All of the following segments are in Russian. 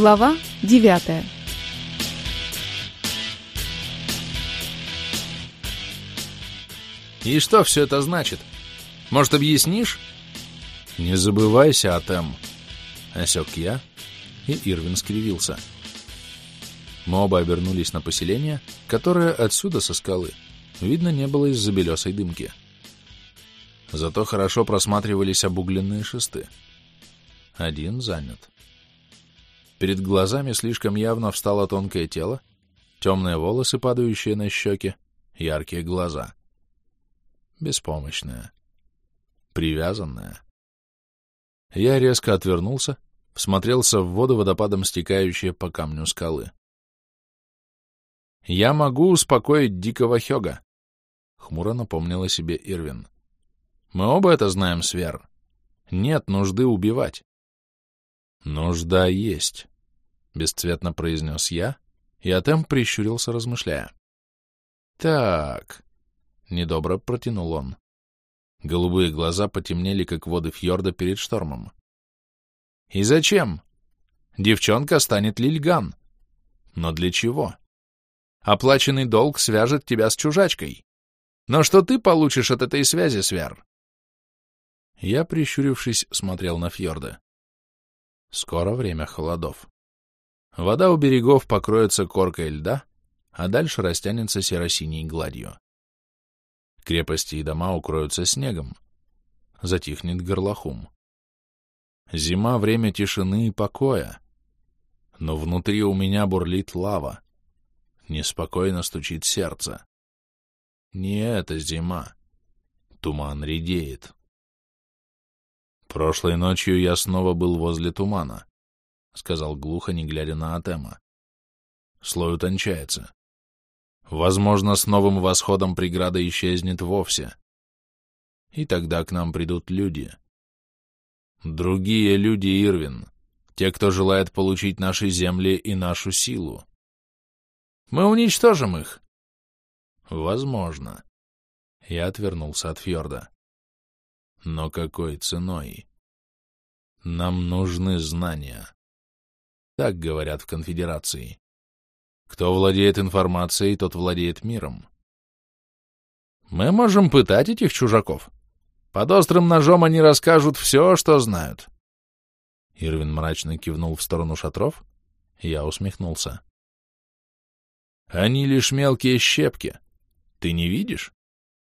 Глава девятая. И что все это значит? Может, объяснишь? Не забывайся, Атем. Осек я, и Ирвин скривился. Мы оба обернулись на поселение, которое отсюда со скалы видно не было из-за белесой дымки. Зато хорошо просматривались обугленные шесты. Один занят. Перед глазами слишком явно встало тонкое тело, темные волосы, падающие на щеки, яркие глаза. Беспомощная. Привязанная. Я резко отвернулся, всмотрелся в воду водопадом, стекающие по камню скалы. «Я могу успокоить дикого Хёга», — хмуро напомнила себе Ирвин. «Мы оба это знаем, Свер. Нет нужды убивать». «Нужда есть», — бесцветно произнес я, и Атем прищурился, размышляя. «Так», — недобро протянул он. Голубые глаза потемнели, как воды фьорда перед штормом. «И зачем? Девчонка станет Лильган. Но для чего? Оплаченный долг свяжет тебя с чужачкой. Но что ты получишь от этой связи, Свяр?» Я, прищурившись, смотрел на фьорда. Скоро время холодов. Вода у берегов покроется коркой льда, а дальше растянется серо-синей гладью. Крепости и дома укроются снегом. Затихнет горлохум. Зима — время тишины и покоя. Но внутри у меня бурлит лава. Неспокойно стучит сердце. Не это зима. Туман редеет. Прошлой ночью я снова был возле тумана, — сказал глухо, не глядя на Атема. Слой утончается. Возможно, с новым восходом преграда исчезнет вовсе. И тогда к нам придут люди. Другие люди, Ирвин, те, кто желает получить наши земли и нашу силу. Мы уничтожим их. Возможно. Я отвернулся от фьорда. Но какой ценой? Нам нужны знания. Так говорят в конфедерации. Кто владеет информацией, тот владеет миром. Мы можем пытать этих чужаков. Под острым ножом они расскажут все, что знают. Ирвин мрачно кивнул в сторону шатров. Я усмехнулся. Они лишь мелкие щепки. Ты не видишь?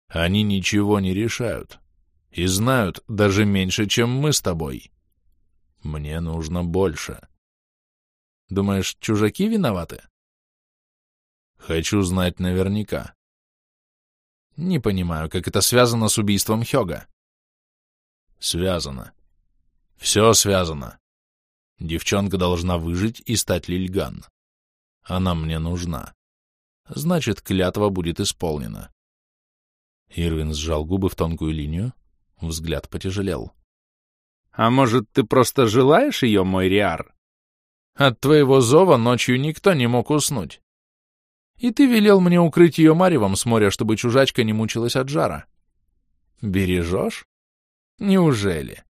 Они ничего не решают и знают даже меньше, чем мы с тобой. Мне нужно больше. Думаешь, чужаки виноваты? Хочу знать наверняка. Не понимаю, как это связано с убийством Хёга. Связано. Все связано. Девчонка должна выжить и стать Лильган. Она мне нужна. Значит, клятва будет исполнена. Ирвин сжал губы в тонкую линию, Взгляд потяжелел. «А может, ты просто желаешь ее, мой Риар? От твоего зова ночью никто не мог уснуть. И ты велел мне укрыть ее маревом с моря, чтобы чужачка не мучилась от жара. Бережешь? Неужели?»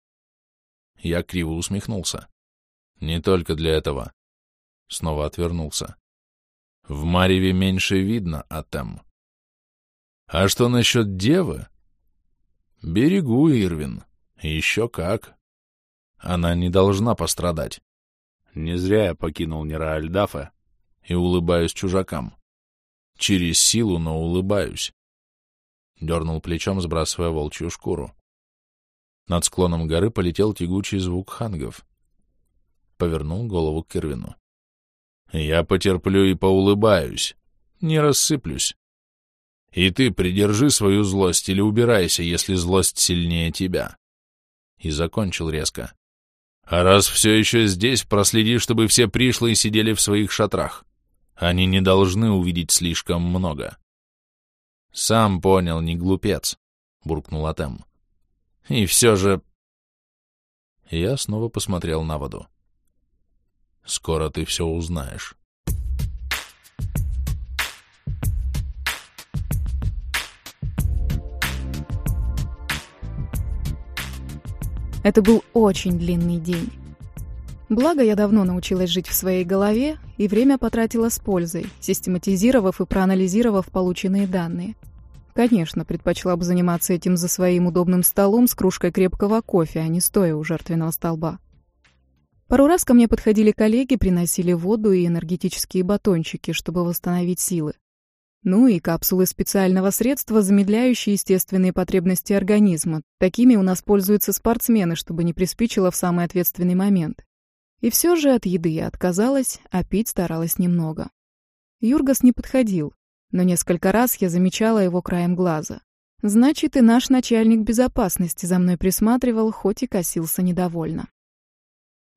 Я криво усмехнулся. «Не только для этого». Снова отвернулся. «В мареве меньше видно, Атем. А что насчет девы? Берегу, Ирвин. Еще как. Она не должна пострадать. Не зря я покинул Нера и улыбаюсь чужакам. Через силу, но улыбаюсь. Дернул плечом, сбрасывая волчью шкуру. Над склоном горы полетел тягучий звук хангов. Повернул голову к Ирвину. Я потерплю и поулыбаюсь. Не рассыплюсь. И ты придержи свою злость или убирайся, если злость сильнее тебя. И закончил резко. А раз все еще здесь, проследи, чтобы все пришлые сидели в своих шатрах. Они не должны увидеть слишком много. Сам понял, не глупец, буркнул Атем. И все же... Я снова посмотрел на воду. Скоро ты все узнаешь. Это был очень длинный день. Благо, я давно научилась жить в своей голове и время потратила с пользой, систематизировав и проанализировав полученные данные. Конечно, предпочла бы заниматься этим за своим удобным столом с кружкой крепкого кофе, а не стоя у жертвенного столба. Пару раз ко мне подходили коллеги, приносили воду и энергетические батончики, чтобы восстановить силы. Ну и капсулы специального средства, замедляющие естественные потребности организма. Такими у нас пользуются спортсмены, чтобы не приспичило в самый ответственный момент. И все же от еды я отказалась, а пить старалась немного. Юргас не подходил, но несколько раз я замечала его краем глаза. Значит, и наш начальник безопасности за мной присматривал, хоть и косился недовольно.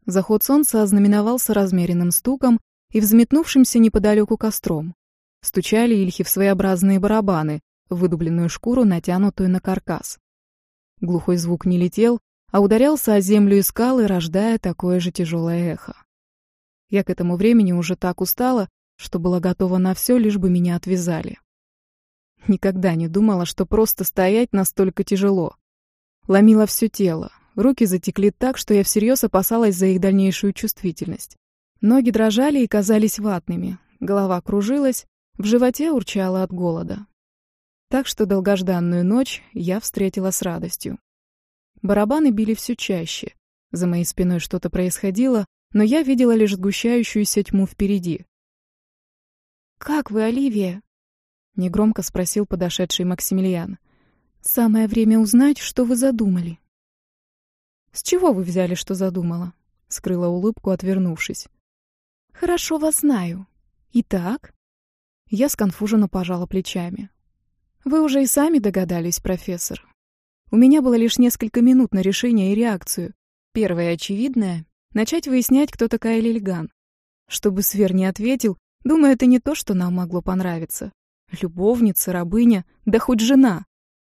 Заход солнца ознаменовался размеренным стуком и взметнувшимся неподалеку костром. Стучали ильхи в своеобразные барабаны, выдубленную шкуру, натянутую на каркас. Глухой звук не летел, а ударялся о землю и скалы, рождая такое же тяжелое эхо. Я к этому времени уже так устала, что была готова на все, лишь бы меня отвязали. Никогда не думала, что просто стоять настолько тяжело. Ломило все тело, руки затекли так, что я всерьез опасалась за их дальнейшую чувствительность. Ноги дрожали и казались ватными, голова кружилась, в животе урчало от голода. Так что долгожданную ночь я встретила с радостью. Барабаны били все чаще. За моей спиной что-то происходило, но я видела лишь сгущающуюся тьму впереди. «Как вы, Оливия?» — негромко спросил подошедший Максимилиан. «Самое время узнать, что вы задумали». «С чего вы взяли, что задумала?» — скрыла улыбку, отвернувшись. «Хорошо вас знаю. Итак?» Я сконфуженно пожала плечами. «Вы уже и сами догадались, профессор. У меня было лишь несколько минут на решение и реакцию. Первое очевидное — начать выяснять, кто такая Лильган. Чтобы Свер не ответил, думаю, это не то, что нам могло понравиться. Любовница, рабыня, да хоть жена.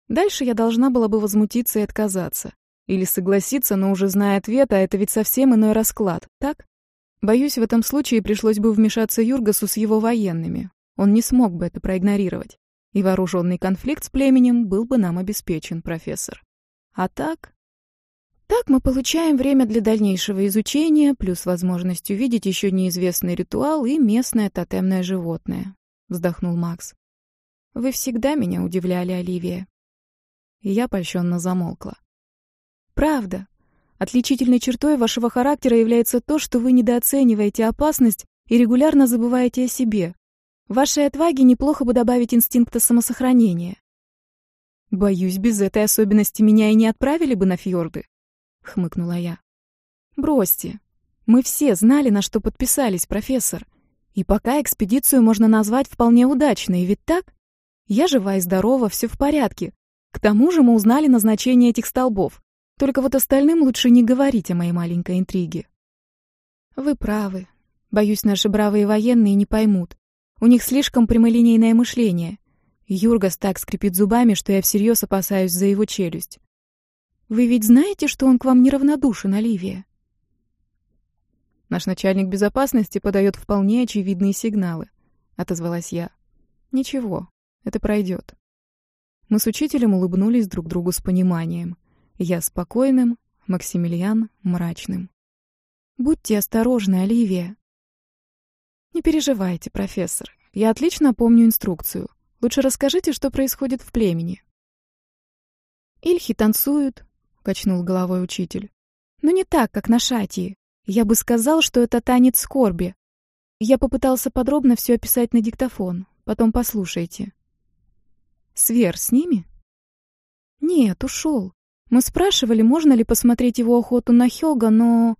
Дальше я должна была бы возмутиться и отказаться. Или согласиться, но уже зная ответ, а это ведь совсем иной расклад, так? Боюсь, в этом случае пришлось бы вмешаться Юргасу с его военными. Он не смог бы это проигнорировать и вооруженный конфликт с племенем был бы нам обеспечен, профессор. А так... Так мы получаем время для дальнейшего изучения, плюс возможность увидеть еще неизвестный ритуал и местное тотемное животное, вздохнул Макс. Вы всегда меня удивляли, Оливия. Я польщенно замолкла. Правда. Отличительной чертой вашего характера является то, что вы недооцениваете опасность и регулярно забываете о себе. Вашей отваге неплохо бы добавить инстинкта самосохранения. Боюсь, без этой особенности меня и не отправили бы на фьорды, хмыкнула я. Бросьте. Мы все знали, на что подписались, профессор. И пока экспедицию можно назвать вполне удачной, ведь так? Я жива и здорова, все в порядке. К тому же мы узнали назначение этих столбов. Только вот остальным лучше не говорить о моей маленькой интриге. Вы правы. Боюсь, наши бравые военные не поймут. У них слишком прямолинейное мышление. Юргас так скрипит зубами, что я всерьез опасаюсь за его челюсть. Вы ведь знаете, что он к вам неравнодушен, Оливия? Наш начальник безопасности подает вполне очевидные сигналы, отозвалась я. Ничего, это пройдет. Мы с учителем улыбнулись друг другу с пониманием. Я спокойным, Максимилиан мрачным. Будьте осторожны, Оливия, «Не переживайте, профессор. Я отлично помню инструкцию. Лучше расскажите, что происходит в племени». «Ильхи танцуют», — качнул головой учитель. «Но не так, как на Шатии. Я бы сказал, что это танец скорби. Я попытался подробно все описать на диктофон. Потом послушайте». «Свер с ними?» «Нет, ушел. Мы спрашивали, можно ли посмотреть его охоту на Хёга, но...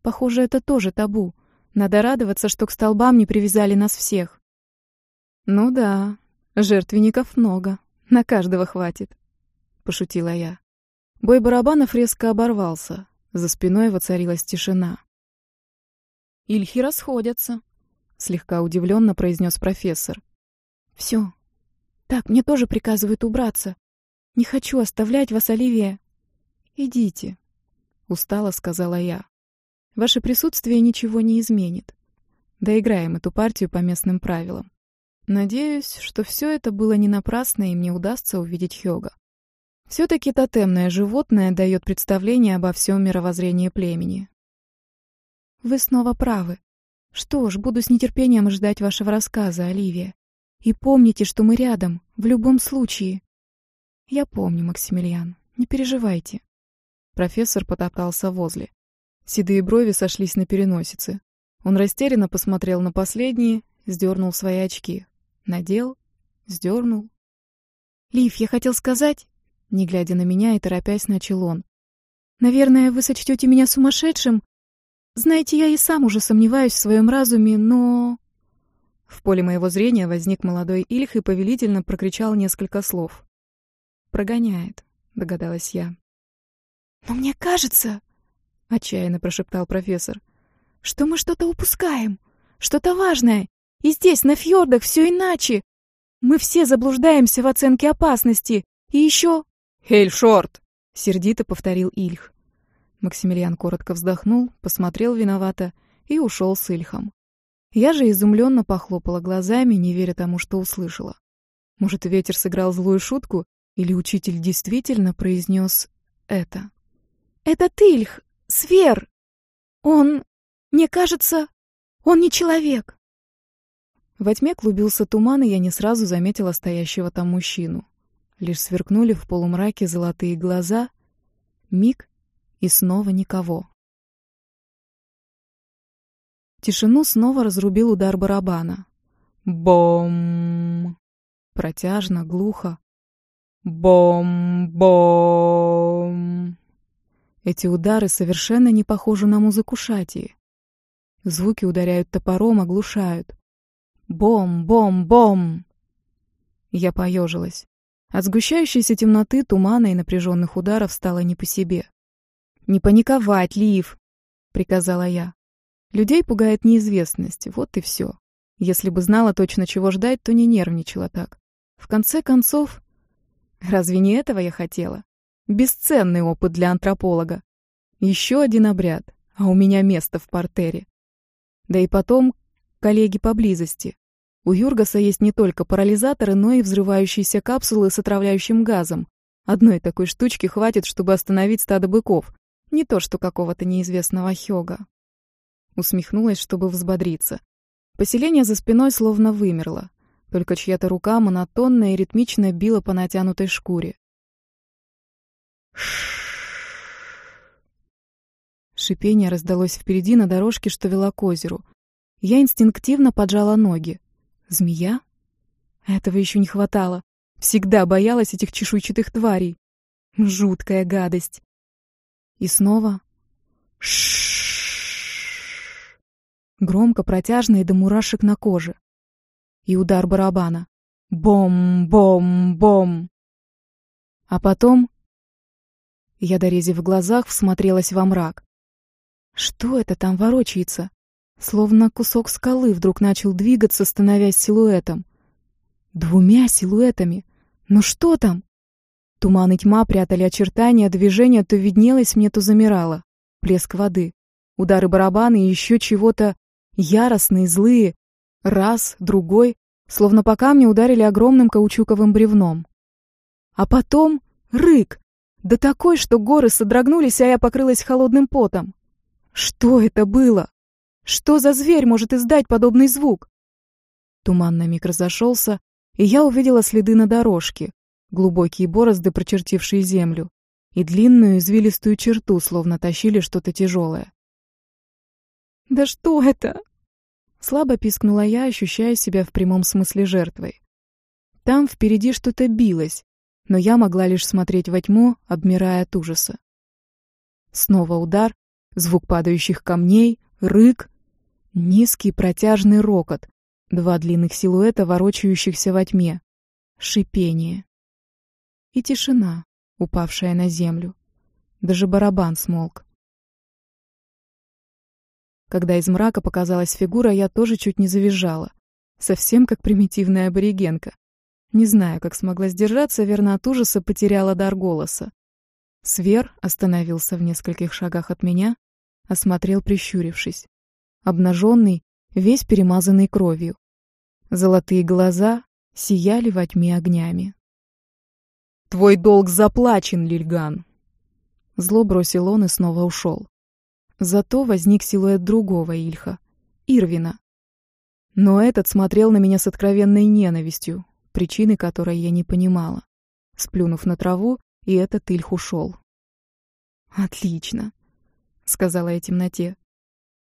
Похоже, это тоже табу. Надо радоваться, что к столбам не привязали нас всех. Ну да, жертвенников много, на каждого хватит, пошутила я. Бой барабанов резко оборвался, за спиной воцарилась тишина. Ильхи расходятся, слегка удивленно произнес профессор. Все. Так, мне тоже приказывают убраться. Не хочу оставлять вас, Оливия. Идите, устало сказала я. Ваше присутствие ничего не изменит. Доиграем эту партию по местным правилам. Надеюсь, что все это было не напрасно и мне удастся увидеть Хёга. Все-таки тотемное животное дает представление обо всем мировоззрении племени. Вы снова правы. Что ж, буду с нетерпением ждать вашего рассказа, Оливия. И помните, что мы рядом, в любом случае. Я помню, Максимилиан, не переживайте. Профессор потоптался возле. Седые брови сошлись на переносице. Он растерянно посмотрел на последние, сдернул свои очки. Надел, сдернул. «Лив, я хотел сказать...» Не глядя на меня и торопясь, начал он. «Наверное, вы сочтете меня сумасшедшим. Знаете, я и сам уже сомневаюсь в своем разуме, но...» В поле моего зрения возник молодой Ильх и повелительно прокричал несколько слов. «Прогоняет», — догадалась я. «Но мне кажется...» — отчаянно прошептал профессор что мы что-то упускаем, что-то важное. И здесь, на фьордах, все иначе. Мы все заблуждаемся в оценке опасности. И еще... «Хейльшорт!» — сердито повторил Ильх. Максимилиан коротко вздохнул, посмотрел виновато и ушел с Ильхом. Я же изумленно похлопала глазами, не веря тому, что услышала. Может, ветер сыграл злую шутку, или учитель действительно произнес это? «Это Ильх, Свер! Он...» Мне кажется, он не человек. Во тьме клубился туман, и я не сразу заметила стоящего там мужчину. Лишь сверкнули в полумраке золотые глаза. Миг, и снова никого. Тишину снова разрубил удар барабана. Бом! Протяжно, глухо. Бом-бом! Эти удары совершенно не похожи на музыку шатии. Звуки ударяют топором, оглушают. Бом-бом-бом! Я поежилась. От сгущающейся темноты, тумана и напряженных ударов стало не по себе. «Не паниковать, Лив!» — приказала я. Людей пугает неизвестность, вот и все. Если бы знала точно, чего ждать, то не нервничала так. В конце концов, разве не этого я хотела? Бесценный опыт для антрополога. Еще один обряд, а у меня место в портере. Да и потом коллеги поблизости. У Юргаса есть не только парализаторы, но и взрывающиеся капсулы с отравляющим газом. Одной такой штучки хватит, чтобы остановить стадо быков. Не то что какого-то неизвестного Хёга. Усмехнулась, чтобы взбодриться. Поселение за спиной словно вымерло. Только чья-то рука монотонно и ритмично била по натянутой шкуре. Шипение раздалось впереди на дорожке, что вела к озеру. Я инстинктивно поджала ноги. Змея? Этого еще не хватало. Всегда боялась этих чешуйчатых тварей. Жуткая гадость. И снова... Громко, протяжно и до мурашек на коже. И удар барабана. Бом-бом-бом. А потом... Я, дорезив в глазах, всмотрелась во мрак. Что это там ворочается? Словно кусок скалы вдруг начал двигаться, становясь силуэтом. Двумя силуэтами. Ну что там? Туман и тьма прятали очертания, движение то виднелось мне, то замирало. Плеск воды, удары барабана и еще чего-то яростные, злые. Раз, другой, словно по камню ударили огромным каучуковым бревном. А потом рык, да такой, что горы содрогнулись, а я покрылась холодным потом. Что это было? Что за зверь может издать подобный звук? Туман на миг разошелся, и я увидела следы на дорожке, глубокие борозды, прочертившие землю, и длинную извилистую черту, словно тащили что-то тяжелое. «Да что это?» Слабо пискнула я, ощущая себя в прямом смысле жертвой. Там впереди что-то билось, но я могла лишь смотреть во тьму, обмирая от ужаса. Снова удар, Звук падающих камней, рык, низкий протяжный рокот, два длинных силуэта, ворочающихся во тьме, шипение. И тишина, упавшая на землю. Даже барабан смолк. Когда из мрака показалась фигура, я тоже чуть не завизжала. Совсем как примитивная аборигенка. Не знаю, как смогла сдержаться, верно от ужаса потеряла дар голоса. Свер остановился в нескольких шагах от меня, осмотрел, прищурившись. Обнаженный, весь перемазанный кровью. Золотые глаза сияли во тьме огнями. «Твой долг заплачен, Лильган!» Зло бросил он и снова ушел. Зато возник силуэт другого Ильха, Ирвина. Но этот смотрел на меня с откровенной ненавистью, причины которой я не понимала. Сплюнув на траву, и этот Ильх ушел. «Отлично», — сказала я темноте.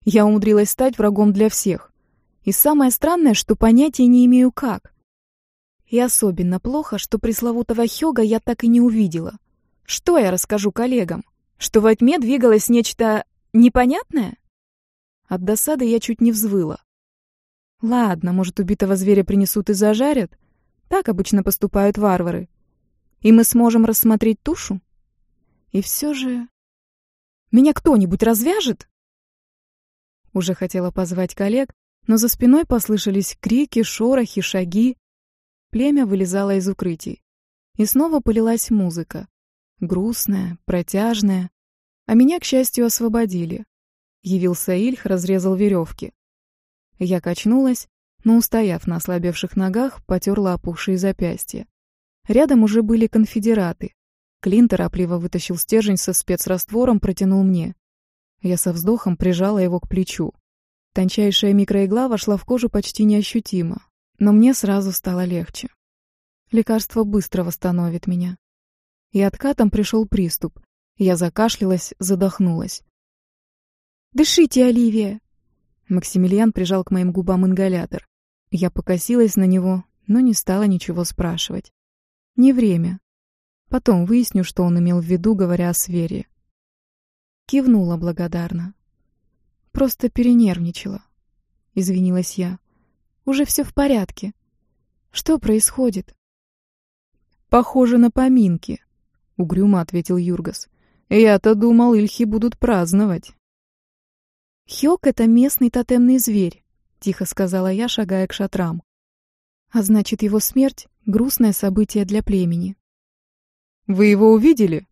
«Я умудрилась стать врагом для всех. И самое странное, что понятия не имею как. И особенно плохо, что пресловутого Хёга я так и не увидела. Что я расскажу коллегам? Что во тьме двигалось нечто непонятное? От досады я чуть не взвыла. Ладно, может, убитого зверя принесут и зажарят? Так обычно поступают варвары. И мы сможем рассмотреть тушу? И все же... Меня кто-нибудь развяжет? Уже хотела позвать коллег, но за спиной послышались крики, шорохи, шаги. Племя вылезало из укрытий. И снова полилась музыка. Грустная, протяжная. А меня, к счастью, освободили. Явился Ильх, разрезал веревки. Я качнулась, но, устояв на ослабевших ногах, потерла опухшие запястья. Рядом уже были конфедераты. Клин торопливо вытащил стержень со спецраствором, протянул мне. Я со вздохом прижала его к плечу. Тончайшая микроигла вошла в кожу почти неощутимо, но мне сразу стало легче. Лекарство быстро восстановит меня. И откатом пришел приступ. Я закашлялась, задохнулась. «Дышите, Оливия!» Максимилиан прижал к моим губам ингалятор. Я покосилась на него, но не стала ничего спрашивать. Не время. Потом выясню, что он имел в виду, говоря о сфере. Кивнула благодарно. Просто перенервничала. Извинилась я. Уже все в порядке. Что происходит? Похоже на поминки, угрюмо ответил Юргас. Я-то думал, ильхи будут праздновать. Хёк — это местный тотемный зверь, тихо сказала я, шагая к шатрам. А значит, его смерть — грустное событие для племени. «Вы его увидели?»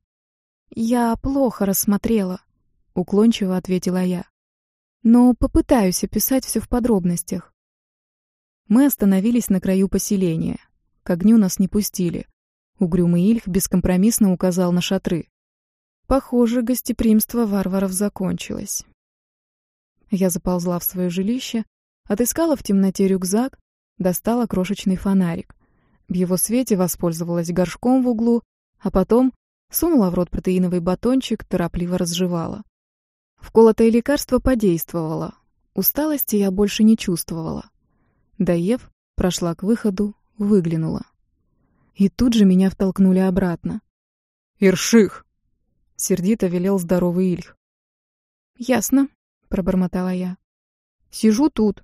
«Я плохо рассмотрела», — уклончиво ответила я. «Но попытаюсь описать все в подробностях». Мы остановились на краю поселения. К огню нас не пустили. Угрюмый Ильх бескомпромиссно указал на шатры. Похоже, гостеприимство варваров закончилось. Я заползла в свое жилище, отыскала в темноте рюкзак, достала крошечный фонарик. В его свете воспользовалась горшком в углу, а потом сунула в рот протеиновый батончик, торопливо разжевала. Вколотое лекарство подействовало. Усталости я больше не чувствовала. Доев, прошла к выходу, выглянула. И тут же меня втолкнули обратно. «Ирших!» — сердито велел здоровый Ильх. «Ясно», — пробормотала я. «Сижу тут,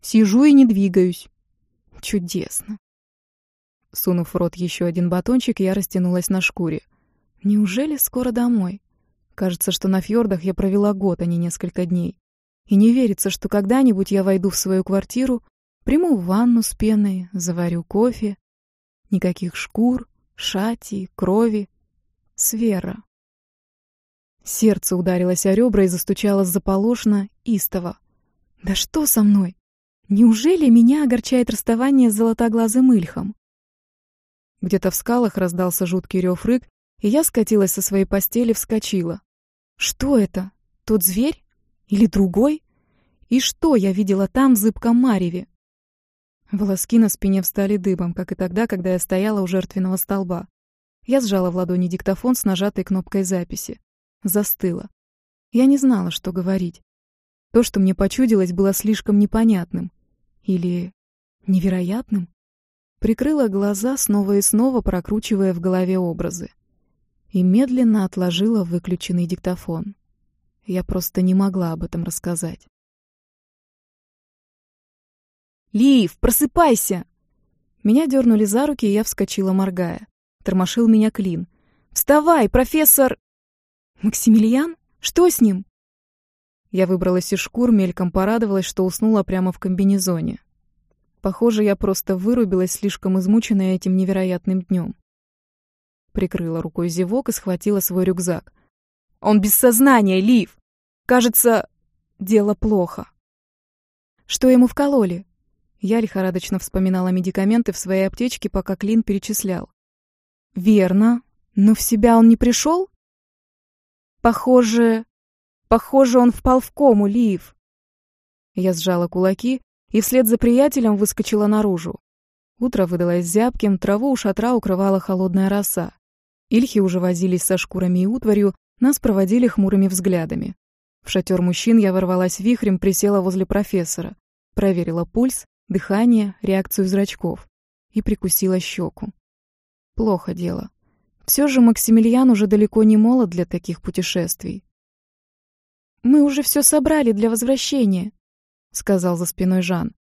Сижу и не двигаюсь. Чудесно. Сунув в рот еще один батончик, я растянулась на шкуре. Неужели скоро домой? Кажется, что на фьордах я провела год, а не несколько дней. И не верится, что когда-нибудь я войду в свою квартиру, приму ванну с пеной, заварю кофе. Никаких шкур, шати, крови. Свера. Сердце ударилось о ребра и застучало заполошно, истово. Да что со мной? Неужели меня огорчает расставание с золотоглазым Ильхом? Где-то в скалах раздался жуткий рев-рык, и я скатилась со своей постели, вскочила. Что это? Тот зверь? Или другой? И что я видела там в зыбком мареве? Волоски на спине встали дыбом, как и тогда, когда я стояла у жертвенного столба. Я сжала в ладони диктофон с нажатой кнопкой записи. Застыла. Я не знала, что говорить. То, что мне почудилось, было слишком непонятным. Или невероятным? Прикрыла глаза, снова и снова прокручивая в голове образы. И медленно отложила выключенный диктофон. Я просто не могла об этом рассказать. «Лив, просыпайся!» Меня дернули за руки, и я вскочила, моргая. Тормошил меня Клин. «Вставай, профессор...» «Максимилиан? Что с ним?» Я выбралась из шкур, мельком порадовалась, что уснула прямо в комбинезоне. Похоже, я просто вырубилась, слишком измученная этим невероятным днем. Прикрыла рукой зевок и схватила свой рюкзак. «Он без сознания, Лив! Кажется, дело плохо». «Что ему вкололи?» Я лихорадочно вспоминала медикаменты в своей аптечке, пока Клин перечислял. «Верно. Но в себя он не пришел?» «Похоже, Похоже, он впал в кому, Лив. Я сжала кулаки и вслед за приятелем выскочила наружу. Утро выдалось зябким, траву у шатра укрывала холодная роса. Ильхи уже возились со шкурами и утварью, нас проводили хмурыми взглядами. В шатер мужчин я ворвалась вихрем, присела возле профессора, проверила пульс, дыхание, реакцию зрачков и прикусила щеку. Плохо дело. Все же Максимилиан уже далеко не молод для таких путешествий. «Мы уже все собрали для возвращения», — сказал за спиной Жан.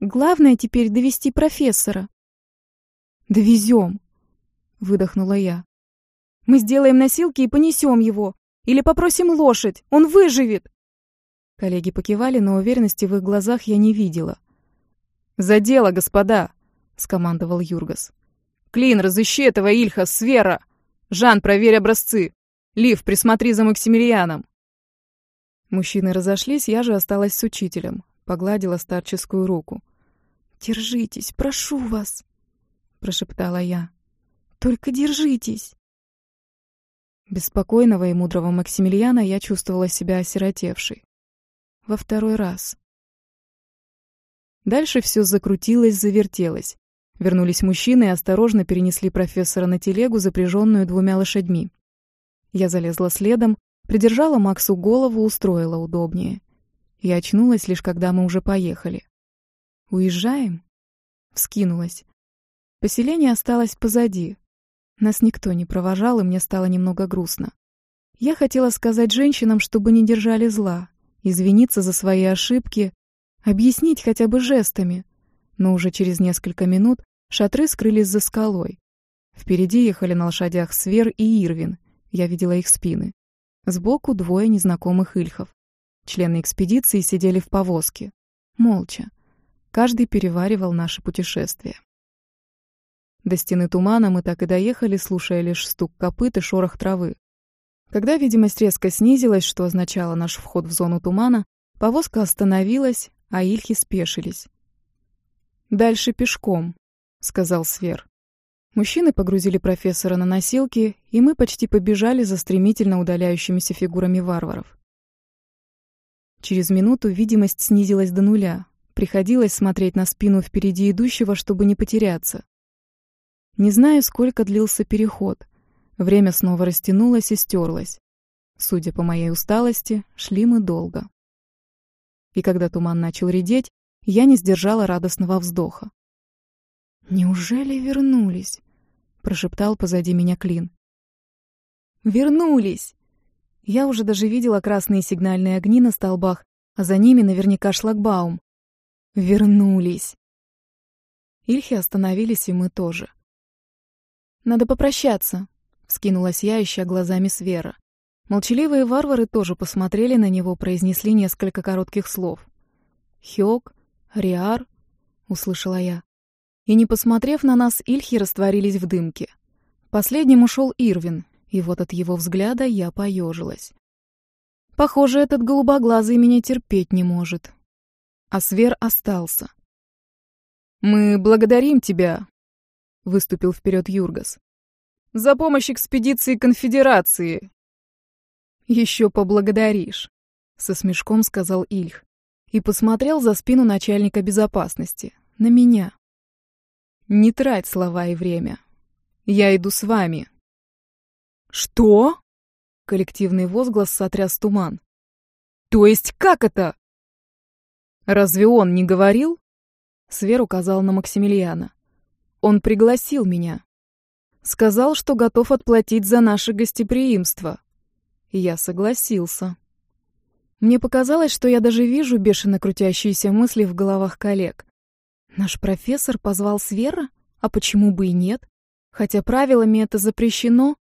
«Главное теперь довести профессора». «Довезем», — выдохнула я. «Мы сделаем носилки и понесем его. Или попросим лошадь, он выживет!» Коллеги покивали, но уверенности в их глазах я не видела. «За дело, господа!» — скомандовал Юргас. «Клин, разыщи этого Ильха, Свера! Жан, проверь образцы! Лив, присмотри за Максимилианом!» Мужчины разошлись, я же осталась с учителем. Погладила старческую руку. «Держитесь, прошу вас!» — прошептала я. «Только держитесь!» Беспокойного и мудрого Максимилиана я чувствовала себя осиротевшей. Во второй раз. Дальше все закрутилось, завертелось. Вернулись мужчины и осторожно перенесли профессора на телегу, запряженную двумя лошадьми. Я залезла следом, Придержала Максу голову, устроила удобнее. И очнулась лишь когда мы уже поехали. «Уезжаем?» Вскинулась. Поселение осталось позади. Нас никто не провожал, и мне стало немного грустно. Я хотела сказать женщинам, чтобы не держали зла, извиниться за свои ошибки, объяснить хотя бы жестами. Но уже через несколько минут шатры скрылись за скалой. Впереди ехали на лошадях Свер и Ирвин. Я видела их спины. Сбоку двое незнакомых ильхов. Члены экспедиции сидели в повозке. Молча. Каждый переваривал наше путешествие. До стены тумана мы так и доехали, слушая лишь стук копыт и шорох травы. Когда видимость резко снизилась, что означало наш вход в зону тумана, повозка остановилась, а ильхи спешились. «Дальше пешком», — сказал Свер. Мужчины погрузили профессора на носилки, и мы почти побежали за стремительно удаляющимися фигурами варваров. Через минуту видимость снизилась до нуля. Приходилось смотреть на спину впереди идущего, чтобы не потеряться. Не знаю, сколько длился переход. Время снова растянулось и стерлось. Судя по моей усталости, шли мы долго. И когда туман начал редеть, я не сдержала радостного вздоха. «Неужели вернулись?» — прошептал позади меня Клин. «Вернулись!» Я уже даже видела красные сигнальные огни на столбах, а за ними наверняка шлагбаум. «Вернулись!» Ильхи остановились, и мы тоже. «Надо попрощаться», — вскинулась я, ища глазами Свера. Молчаливые варвары тоже посмотрели на него, произнесли несколько коротких слов. «Хёк», «Риар», — услышала я. И не посмотрев на нас, Ильхи растворились в дымке. Последним ушел Ирвин, и вот от его взгляда я поежилась. Похоже, этот голубоглазый меня терпеть не может. А Свер остался. «Мы благодарим тебя», — выступил вперед Юргас. «За помощь экспедиции конфедерации». «Еще поблагодаришь», — со смешком сказал Ильх. И посмотрел за спину начальника безопасности, на меня. Не трать слова и время. Я иду с вами. Что? Коллективный возглас сотряс туман. То есть как это? Разве он не говорил? Свер указал на Максимилиана. Он пригласил меня. Сказал, что готов отплатить за наше гостеприимство. Я согласился. Мне показалось, что я даже вижу бешено крутящиеся мысли в головах коллег. Наш профессор позвал Свера? А почему бы и нет? Хотя правилами это запрещено,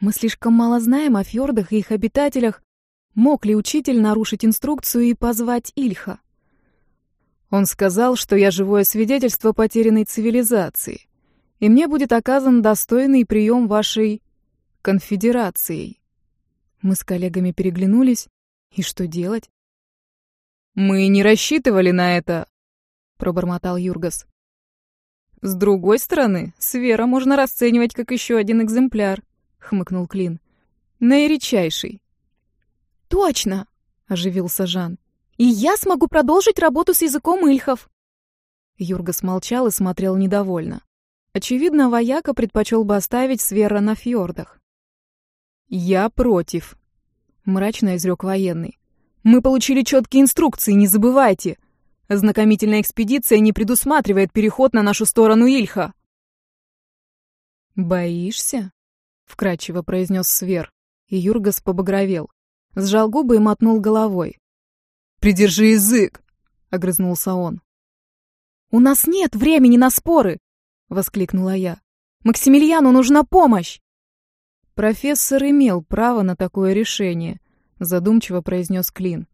мы слишком мало знаем о фьордах и их обитателях. Мог ли учитель нарушить инструкцию и позвать Ильха? Он сказал, что я живое свидетельство потерянной цивилизации, и мне будет оказан достойный прием вашей конфедерацией. Мы с коллегами переглянулись. И что делать? Мы не рассчитывали на это, — пробормотал Юргас. «С другой стороны, Свера можно расценивать как еще один экземпляр», — хмыкнул Клин. «Наиречайший». «Точно!» — оживился Жан. «И я смогу продолжить работу с языком ильхов!» Юрга смолчал и смотрел недовольно. Очевидно, вояка предпочел бы оставить Свера на фьордах. «Я против», — мрачно изрек военный. «Мы получили четкие инструкции, не забывайте. Ознакомительная экспедиция не предусматривает переход на нашу сторону Ильха». «Боишься?» — вкратчиво произнес Свер, и Юргас побагровел. Сжал губы и мотнул головой. «Придержи язык!» — огрызнулся он. «У нас нет времени на споры!» — воскликнула я. «Максимилиану нужна помощь!» «Профессор имел право на такое решение», — задумчиво произнес Клин.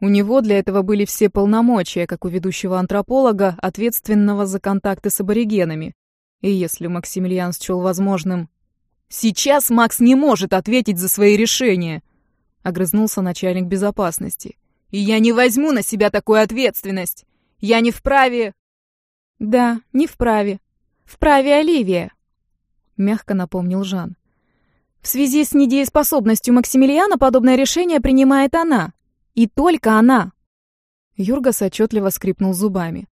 «У него для этого были все полномочия, как у ведущего антрополога, ответственного за контакты с аборигенами. И если Максимилиан счел возможным... «Сейчас Макс не может ответить за свои решения!» — огрызнулся начальник безопасности. «И я не возьму на себя такую ответственность! Я не вправе...» «Да, не вправе. Вправе Оливия», — мягко напомнил Жан. «В связи с недееспособностью Максимилиана подобное решение принимает она. И только она». Юргас отчетливо скрипнул зубами.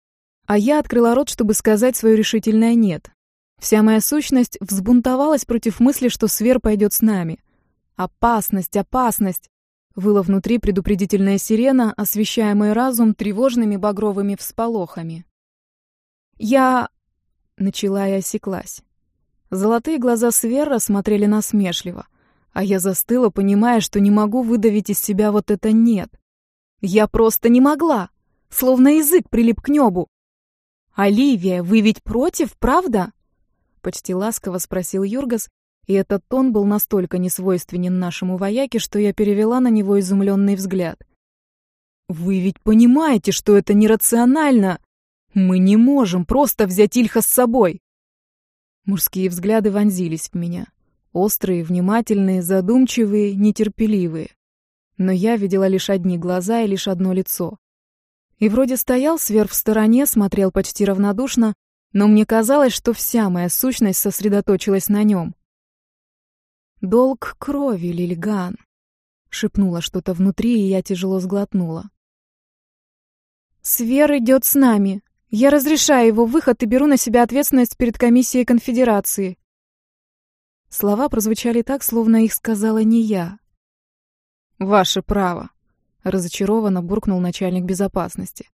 А я открыла рот, чтобы сказать свое решительное «нет». Вся моя сущность взбунтовалась против мысли, что Свер пойдет с нами. «Опасность, опасность!» Выла внутри предупредительная сирена, освещая мой разум тревожными багровыми всполохами. «Я...» — начала и осеклась. Золотые глаза Сверра смотрели насмешливо, а я застыла, понимая, что не могу выдавить из себя вот это «нет». Я просто не могла, словно язык прилип к небу. «Оливия, вы ведь против, правда?» Почти ласково спросил Юргас, и этот тон был настолько несвойственен нашему вояке, что я перевела на него изумленный взгляд. «Вы ведь понимаете, что это нерационально! Мы не можем просто взять Ильха с собой!» Мужские взгляды вонзились в меня. Острые, внимательные, задумчивые, нетерпеливые. Но я видела лишь одни глаза и лишь одно лицо. И вроде стоял сверх в стороне, смотрел почти равнодушно, но мне казалось, что вся моя сущность сосредоточилась на нем. «Долг крови, Лильган», — шепнула что-то внутри, и я тяжело сглотнула. «Свер идет с нами. Я разрешаю его выход и беру на себя ответственность перед комиссией конфедерации». Слова прозвучали так, словно их сказала не я. «Ваше право», — разочарованно буркнул начальник безопасности.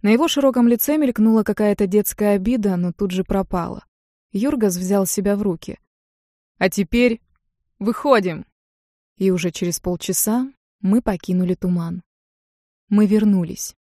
На его широком лице мелькнула какая-то детская обида, но тут же пропала. Юргас взял себя в руки. «А теперь выходим!» И уже через полчаса мы покинули туман. Мы вернулись.